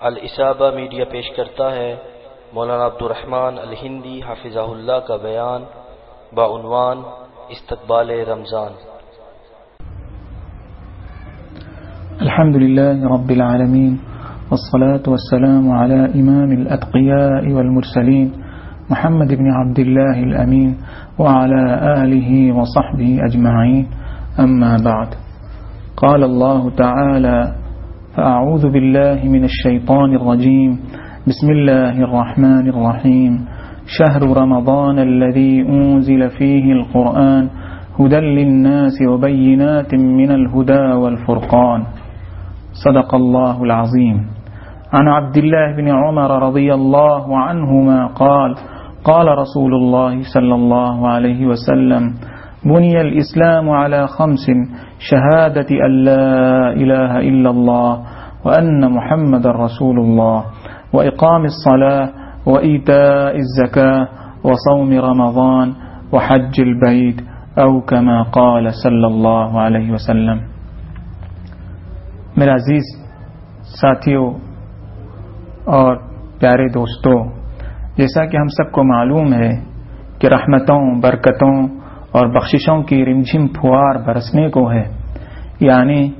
الاسابہ media پیش کرتا ہے۔ مولانا عبد الرحمن الہندی حافظ اللہ کا بیان بعنوان استقبال رمضان۔ الحمد لله رب العالمين والصلاة والسلام على إمام الأتقياء والمرسلين محمد بن عبد الله الأمين وعلى آله وصحبه أجمعين أما بعد۔ قال الله تعالى فأعوذ بالله من الشيطان الرجيم. بسم الله الرحمن الرحيم. شهر رمضان الذي أنزل فيه القرآن هدى للناس وبينات من الهدى والفرقان. صدق الله العظيم. عن عبد الله بن عمر رضي الله عنهما قال قال رسول الله صلى الله عليه وسلم بني الإسلام على خمس شهادة أن لا إله إلا الله وأن محمد رسول الله وإقام الصلاة وإيتاء الزكاة وصوم رمضان وحج البيت أو كما قال صلى الله عليه وسلم. میرا عزیز ساتھیوں اور پیارے دوستوں، جیسا کہ ہم سب کو معلوم ہے کہ رحمتوں، برکتوں اور بخششوں کی رمجھم پھوار برسنے کو ہے۔ یعنی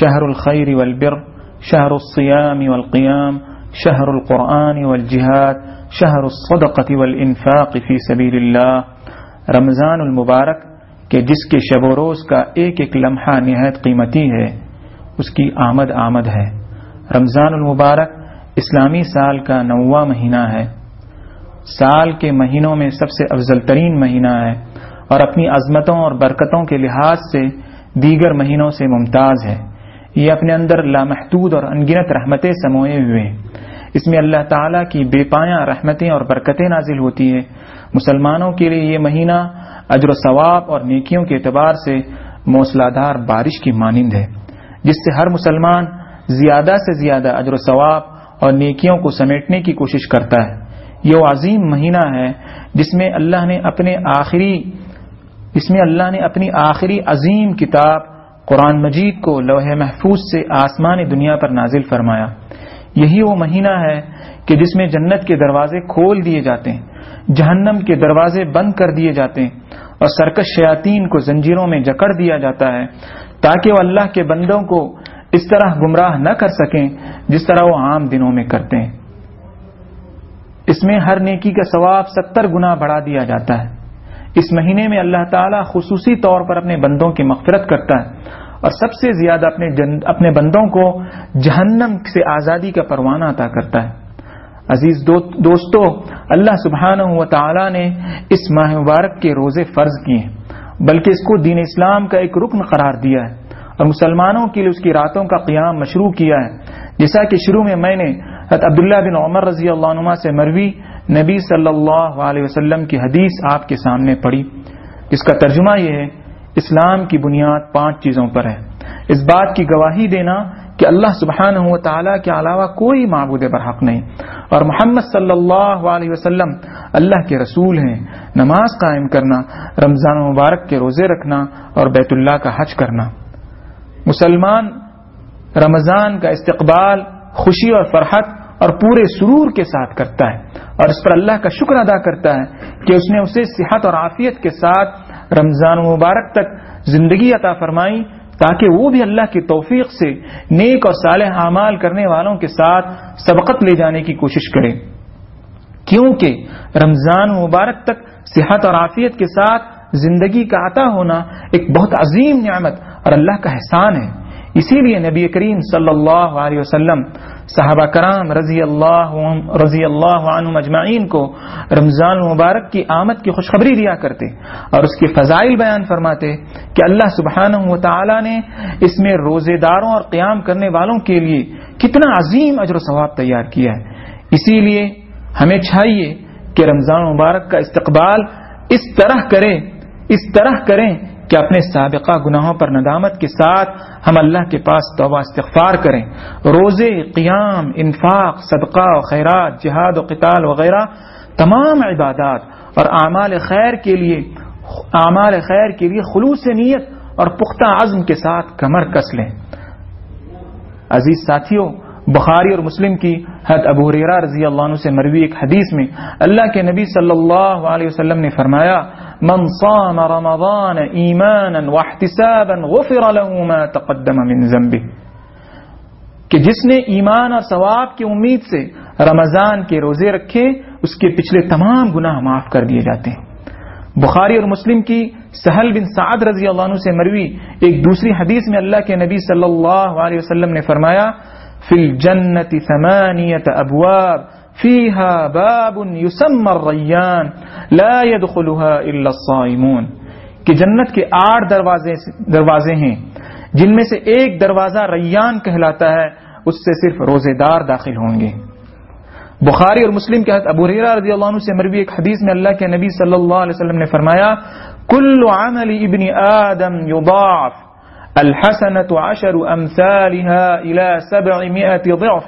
شہر الخیر والبر، شہر الصیام والقیام، شہر القرآن والجہاد، شہر الصدقة والانفاق فی سبیل اللہ رمضان المبارک، کہ جس کے شب و روز کا ایک ایک لمحہ نہایت قیمتی ہے، اس کی آمد آمد ہے۔ رمضان المبارک اسلامی سال کا نواں مہینہ ہے۔ سال کے مہینوں میں سب سے افضل ترین مہینہ ہے۔ اور اپنی عظمتوں اور برکتوں کے لحاظ سے دیگر مہینوں سے ممتاز ہے۔ یہ اپنے اندر لامحدود اور انگنت رحمتیں سموئے ہوئے۔ ہیں اس میں اللہ تعالیٰ کی بے پایا رحمتیں اور برکتیں نازل ہوتی ہیں۔ مسلمانوں کے لیے یہ مہینہ اجر و ثواب اور نیکیوں کے اعتبار سے موسلادھار بارش کی مانند ہے، جس سے ہر مسلمان زیادہ سے زیادہ اجر و ثواب اور نیکیوں کو سمیٹنے کی کوشش کرتا ہے۔ یہ وہ عظیم مہینہ ہے جس میں اللہ نے اپنے آخری جس میں اللہ نے اپنی آخری عظیم کتاب قرآن مجید کو لوح محفوظ سے آسمان دنیا پر نازل فرمایا۔ یہی وہ مہینہ ہے کہ جس میں جنت کے دروازے کھول دیے جاتے ہیں، جہنم کے دروازے بند کر دیے جاتے ہیں اور سرکش شیاطین کو زنجیروں میں جکڑ دیا جاتا ہے تاکہ وہ اللہ کے بندوں کو اس طرح گمراہ نہ کر سکیں جس طرح وہ عام دنوں میں کرتے ہیں۔ اس میں ہر نیکی کا ثواب ستر گنا بڑھا دیا جاتا ہے۔ اس مہینے میں اللہ تعالیٰ خصوصی طور پر اپنے بندوں کی مغفرت کرتا ہے اور سب سے زیادہ اپنے اپنے بندوں کو جہنم سے آزادی کا پروانہ عطا کرتا ہے۔ عزیز دوستو، اللہ سبحانہ و تعالی نے اس ماہ مبارک کے روزے فرض کیے ہیں، بلکہ اس کو دین اسلام کا ایک رکن قرار دیا ہے اور مسلمانوں کے لیے اس کی راتوں کا قیام مشروع کیا ہے۔ جیسا کہ شروع میں میں نے عبداللہ بن عمر رضی اللہ عنہ سے مروی نبی صلی اللہ علیہ وسلم کی حدیث آپ کے سامنے پڑھی۔ اس کا ترجمہ یہ ہے، اسلام کی بنیاد پانچ چیزوں پر ہے۔ اس بات کی گواہی دینا کہ اللہ سبحانہ و تعالیٰ کے علاوہ کوئی معبود برحق نہیں۔ اور محمد صلی اللہ علیہ وسلم اللہ کے رسول ہیں۔ نماز قائم کرنا، رمضان مبارک کے روزے رکھنا اور بیت اللہ کا حج کرنا۔ مسلمان، رمضان کا استقبال، خوشی اور فرحت اور پورے سرور کے ساتھ کرتا ہے اور اس پر اللہ کا شکر ادا کرتا ہے کہ اس نے اسے صحت اور عافیت کے ساتھ رمضان مبارک تک زندگی عطا فرمائی تاکہ وہ بھی اللہ کی توفیق سے نیک اور صالح اعمال کرنے والوں کے ساتھ سبقت لے جانے کی کوشش کرے۔ کیونکہ رمضان مبارک تک صحت اور عافیت کے ساتھ زندگی کا عطا ہونا ایک بہت عظیم نعمت اور اللہ کا احسان ہے۔ اسی لیے نبی کریم صلی اللہ علیہ وسلم صحابہ کرام رضی اللہ رضی اللہ عنہ مجمعین کو رمضان مبارک کی آمد کی خوشخبری دیا کرتے اور اس کے فضائل بیان فرماتے کہ اللہ سبحانہ و تعالی نے اس میں روزے داروں اور قیام کرنے والوں کے لیے کتنا عظیم اجر و ثواب تیار کیا ہے۔ اسی لیے ہمیں چاہیے کہ رمضان مبارک کا استقبال اس طرح کریں، اس طرح کریں کہ اپنے سابقہ گناہوں پر ندامت کے ساتھ ہم اللہ کے پاس توبہ استغفار کریں۔ روزے، قیام، انفاق، صدقہ و خیرات، جہاد و قتال وغیرہ تمام عبادات اور اعمال خیر کے لیے، اعمال خیر کے لیے خلوص نیت اور پختہ عزم کے ساتھ کمر کس لیں۔ عزیز ساتھیوں بخاری اور مسلم کی حد ابو ریرا رضی اللہ عنہ سے مروی ایک حدیث میں اللہ کے نبی صلی اللہ علیہ وسلم نے فرمایا، من صام رمضان ایمانا واحتسابا غفر له ما تقدم من ذنبه. کہ جس نے ایمان اور ثواب کی امید سے رمضان کے روزے رکھے، اس کے پچھلے تمام گناہ معاف کر دیے جاتے ہیں۔ بخاری اور مسلم کی سہل بن سعد رضی اللہ عنہ سے مروی ایک دوسری حدیث میں اللہ کے نبی صلی اللہ علیہ وسلم نے فرمایا فی الجنت ثمانیت ابواب فیہا باب یسمى الریان لا يدخلها الا الصائمون کہ جنت کے آٹھ دروازے دروازے ہیں جن میں سے ایک دروازہ ریان کہلاتا ہے، اس سے صرف روزے دار داخل ہوں گے۔ بخاری اور مسلم کے حد ابو ریرا رضی اللہ عنہ سے مروی ایک حدیث میں اللہ کے نبی صلی اللہ علیہ وسلم نے فرمایا، کل عمل ابن آدم يضاعف الحسنة عشر امثالها الى سبعمائة ضعف.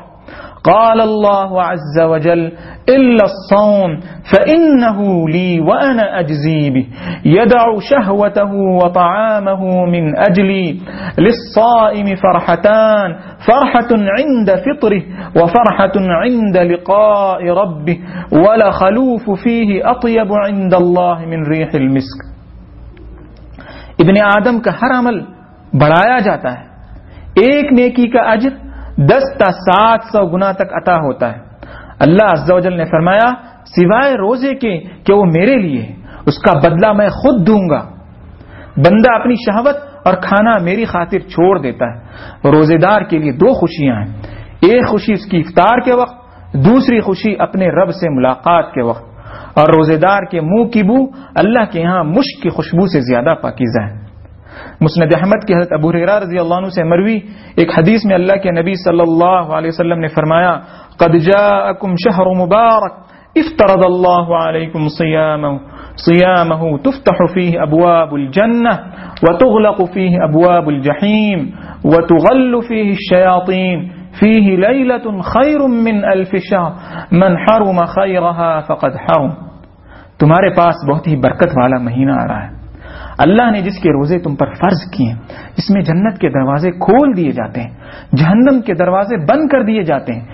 قال الله عز وجل، إلا الصوم فإنه لي وأنا أجزي به. يدع شهوته وطعامه من أجلي. للصائم فرحتان، فرحة عند فطره وفرحة عند لقاء ربه. ولا خلوف فيه أطيب عند الله من ريح المسك. ابن آدم کا ہر عمل بڑھایا جاتا ہے۔ ایک نیکی کا اجر دس تا سات سو گنا تک عطا ہوتا ہے۔ اللہ عز و جل نے فرمایا، سوائے روزے کے کہ وہ میرے لیے اس کا بدلہ میں خود دوں گا۔ بندہ اپنی شہوت اور کھانا میری خاطر چھوڑ دیتا ہے۔ روزے دار کے لیے دو خوشیاں ہیں۔ ایک خوشی اس کی افطار کے وقت، دوسری خوشی اپنے رب سے ملاقات کے وقت۔ اور روزے دار کے منہ کی بو اللہ کے یہاں مشک کی خوشبو سے زیادہ پاکیزہ ہے۔ مسند احمد کی حضرت ابو حرار رضی اللہ عنہ سے مروی ایک حدیث میں اللہ کے نبی صلی اللہ علیہ وسلم نے فرمایا، قد جاءکم شہر مبارک، افترض اللہ علیکم صیامه صیامه تفتح فيه ابواب الجنة وتغلق فيه ابواب الجحیم، وتغل فيه الشیاطین فيه ليلة خير من الف شهر من حرم خيرها فقد حرم۔ تمہارے پاس بہت ہی برکت والا مہینہ آ رہا ہے۔ اللہ نے جس کے روزے تم پر فرض کیے، اس میں جنت کے دروازے کھول دیے جاتے ہیں، جہنم کے دروازے بند کر دیے جاتے ہیں،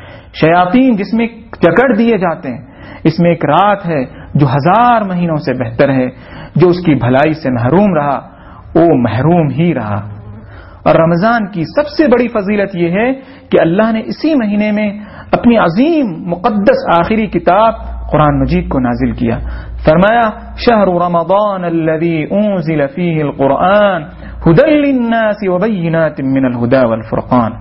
شیاطین جس میں جکڑ دیے جاتے ہیں۔ اس میں ایک رات ہے جو ہزار مہینوں سے بہتر ہے، جو اس کی بھلائی سے محروم رہا وہ محروم ہی رہا۔ اور رمضان کی سب سے بڑی فضیلت یہ ہے کہ اللہ نے اسی مہینے میں اپنی عظیم مقدس آخری کتاب قرآن مجید کو نازل کیا۔ فرمایا، شهر رمضان الذي انزل فيه القرآن هدى للناس وبينات من الهدى والفرقان.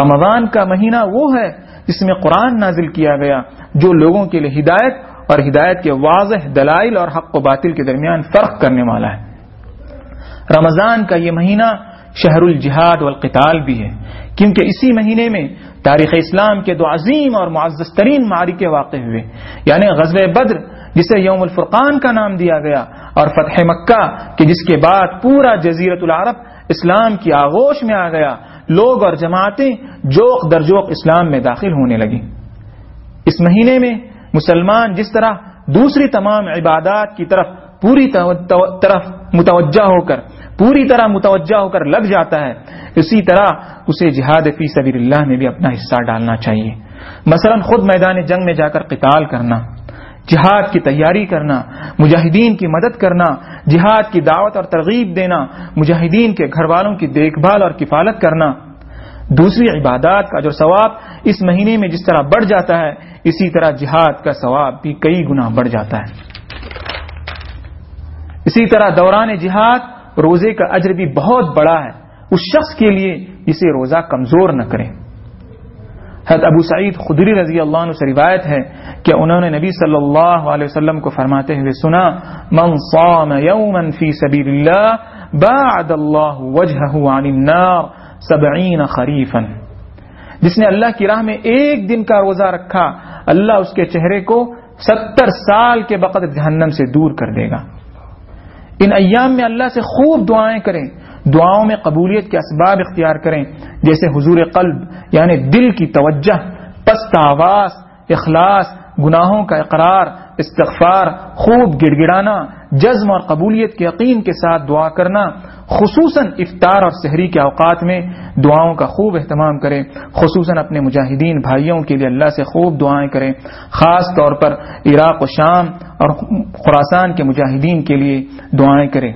رمضان کا مہینہ وہ ہے جس میں قرآن نازل کیا گیا، جو لوگوں کے لیے ہدایت اور ہدایت کے واضح دلائل اور حق و باطل کے درمیان فرق کرنے والا ہے۔ رمضان کا یہ مہینہ شہر الجہاد والقتال بھی ہے، کیونکہ اسی مہینے میں تاریخ اسلام کے دو عظیم اور معزز ترین معرکے واقع ہوئے یعنی غزب بدر جسے یوم الفرقان کا نام دیا گیا اور فتح مکہ کہ جس کے بعد پورا جزیرت العرب اسلام کی آغوش میں آ گیا، لوگ اور جماعتیں جوک در جوک اسلام میں داخل ہونے لگی اس مہینے میں مسلمان جس طرح دوسری تمام عبادات کی طرف پوری طرف متوجہ ہو کر پوری طرح متوجہ ہو کر لگ جاتا ہے، اسی طرح اسے جہاد فی سبیر اللہ میں بھی اپنا حصہ ڈالنا چاہیے۔ مثلا خود میدان جنگ میں جا کر قتال کرنا۔ جہاد کی تیاری کرنا، مجاہدین کی مدد کرنا، جہاد کی دعوت اور ترغیب دینا، مجاہدین کے گھر والوں کی دیکھ بھال اور کفالت کرنا۔ دوسری عبادات کا جو ثواب اس مہینے میں جس طرح بڑھ جاتا ہے، اسی طرح جہاد کا ثواب بھی کئی گنا بڑھ جاتا ہے۔ اسی طرح دوران جہاد، روزے کا اجر بھی بہت بڑا ہے۔ اس شخص کے لیے اسے روزہ کمزور نہ کریں حضرت ابو سعید خدری رضی اللہ عنہ سے روایت ہے کہ انہوں نے نبی صلی اللہ علیہ وسلم کو فرماتے ہوئے سنا، من صام یوما فی سبیل اللہ بعد اللہ وجہہ عن النار سبعین خریفا. جس نے اللہ کی راہ میں ایک دن کا روزہ رکھا، اللہ اس کے چہرے کو ستر سال کے بقدر جہنم سے دور کر دے گا۔ ان ایام میں اللہ سے خوب دعائیں کریں، دعاؤں میں قبولیت کے اسباب اختیار کریں، جیسے حضور قلب یعنی دل کی توجہ، پست آواز، اخلاص، گناہوں کا اقرار استغفار، خوب گڑ گڑانا جزم اور قبولیت کے یقین کے ساتھ دعا کرنا، خصوصاً افطار اور شہری کے اوقات میں دعاؤں کا خوب اہتمام کرے خصوصاً اپنے مجاہدین بھائیوں کے لیے اللہ سے خوب دعائیں کریں، خاص طور پر عراق و شام اور خوراسان کے مجاہدین کے لیے دعائیں کریں۔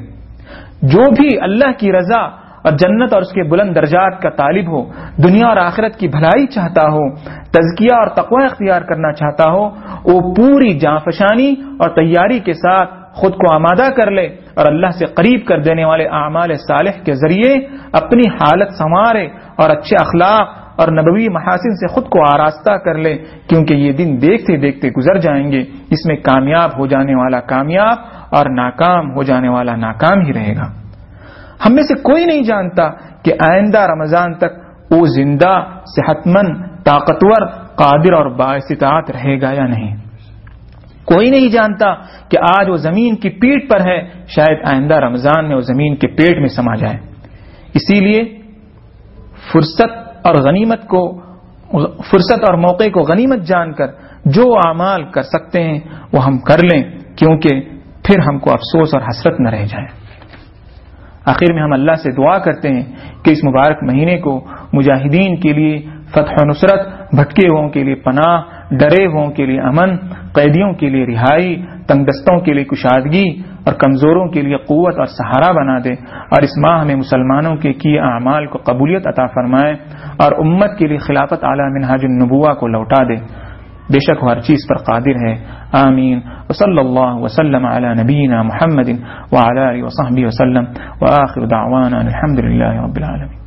جو بھی اللہ کی رضا اور جنت اور اس کے بلند درجات کا طالب ہو، دنیا اور آخرت کی بھلائی چاہتا ہو، تزکیہ اور تقوی اختیار کرنا چاہتا ہو، وہ پوری جانفشانی اور تیاری کے ساتھ خود کو آمادہ کر لے اور اللہ سے قریب کر دینے والے اعمال صالح کے ذریعے اپنی حالت سنوارے اور اچھے اخلاق اور نبوی محاسن سے خود کو آراستہ کر لے، کیونکہ یہ دن دیکھتے دیکھتے گزر جائیں گے۔ اس میں کامیاب ہو جانے والا کامیاب اور ناکام ہو جانے والا ناکام ہی رہے گا۔ ہم میں سے کوئی نہیں جانتا کہ آئندہ رمضان تک وہ زندہ صحت مند طاقتور، قادر اور باعثات رہے گا یا نہیں؟ کوئی نہیں جانتا کہ آج وہ زمین کی پیٹ پر ہے، شاید آئندہ رمضان میں وہ زمین کے پیٹ میں سما جائے۔ اسی لیے فرصت اور غنیمت کو، فرصت اور موقع کو غنیمت جان کر جو اعمال کر سکتے ہیں، وہ ہم کر لیں، کیونکہ پھر ہم کو افسوس اور حسرت نہ رہ جائے۔ آخر میں ہم اللہ سے دعا کرتے ہیں کہ اس مبارک مہینے کو مجاہدین کے لیے فتح و نصرت، بھٹکے ہوئوں کے لیے پناہ، ڈرے ہوئوں کے لیے امن، قیدیوں کے لیے رہائی، تنگ دستوں کے لیے کشادگی اور کمزوروں کے لیے قوت اور سہارا بنا دے اور اس ماہ میں مسلمانوں کے کیے اعمال کو قبولیت عطا فرمائے اور امت کے لیے خلافت اعلیٰ منہاج النبوا کو لوٹا دے۔ بے شک ہر چیز پر قادر ہے۔ آمين وصلى الله وسلم على نبينا محمد وعلى آله وصحبه وسلم. وآخر دعوانا الحمد لله رب العالمين.